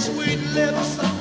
sweet lips.